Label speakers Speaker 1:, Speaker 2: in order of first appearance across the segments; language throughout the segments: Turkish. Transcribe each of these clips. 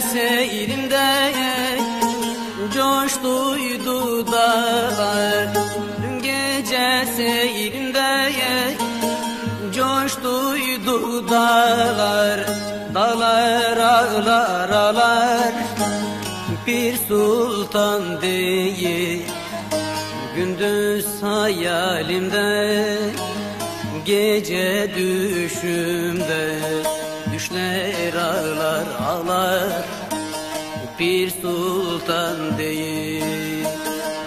Speaker 1: seyrimde Coştuydu dağlar Dün gece seyrimde Coştuydu dağlar Dağlar ağlar ağlar. Bir sultan değil Gündüz hayalimde. Gece düşümde Düşler ağlar ağlar. Bir sultan değil.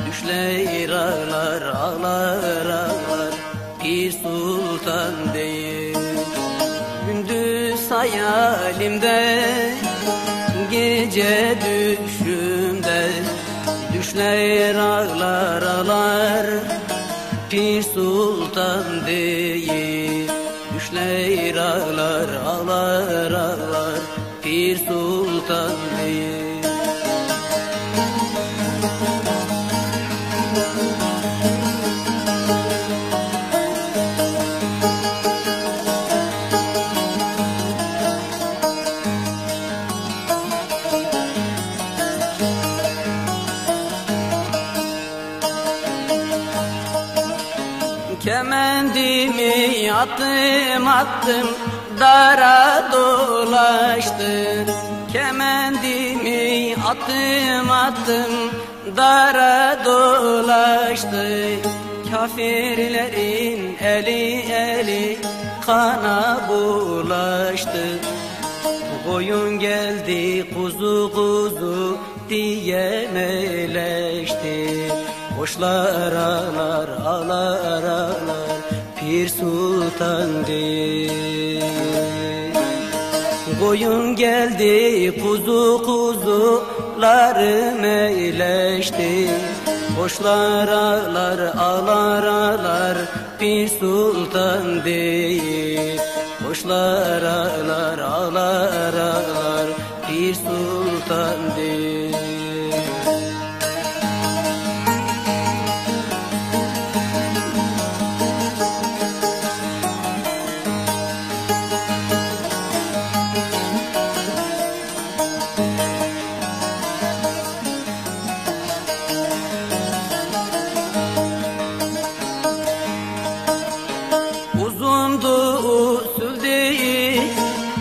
Speaker 1: Düşler ağlar ağlar ağlar. Bir sultan değil. Gündüz hayalimde Gece düşümde. Düşler ağlar ağlar. Pir sultan değil sultan değil Kemendimi attım attım dara dolaştı Kemendimi attım attım dara dolaştı. Kafirlerin eli eli kana bulaştı. Koyun geldi kuzu kuzu diye meleşti. Koşlar ağlar ağlar ağlar Pir sultan değil Koyun geldi kuzu kuzuları meyleşti. Koşlar ağlar ağlar ağlar Pir sultan değil. Koşlar ağlar ağlar ağlar Pir sultan değil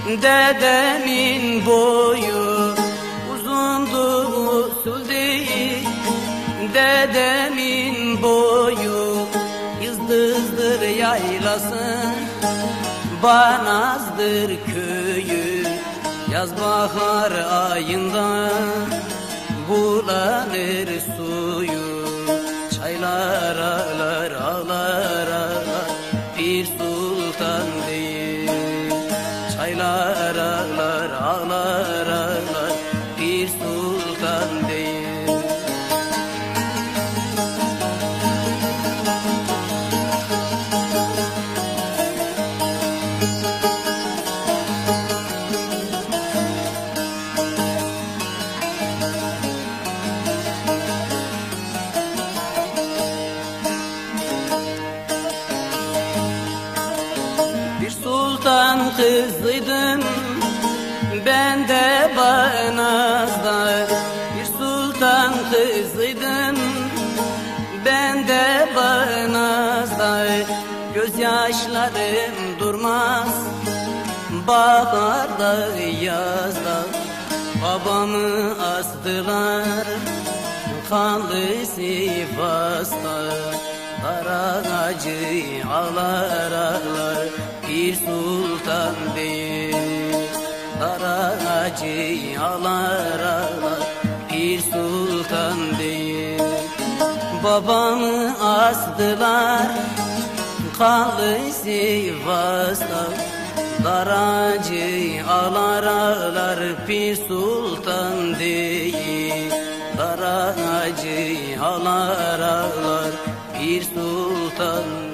Speaker 1: dedemin boyu Uzundu usul değil. Dedemin boyu Yıldızdır yaylası Banazdır köyü. Yaz bahar ayında Bulanır suyu. Çaylar ağlar ağlar sultan kızıydım ben de Banaz'da Bir sultan kızıydım ben de Banaz'da Gözyaşlarım durmaz baharda yazda Babamı astılar kanlı sifasta Dar acı ağlar ağlar bir sultan değil. Dar acı ağlar ağlar bir sultan değil. Babamı astılar kanlı sifasta Daracı ağlar ağlar bir sultan değil. Daracı ağlar ağlar bir sultan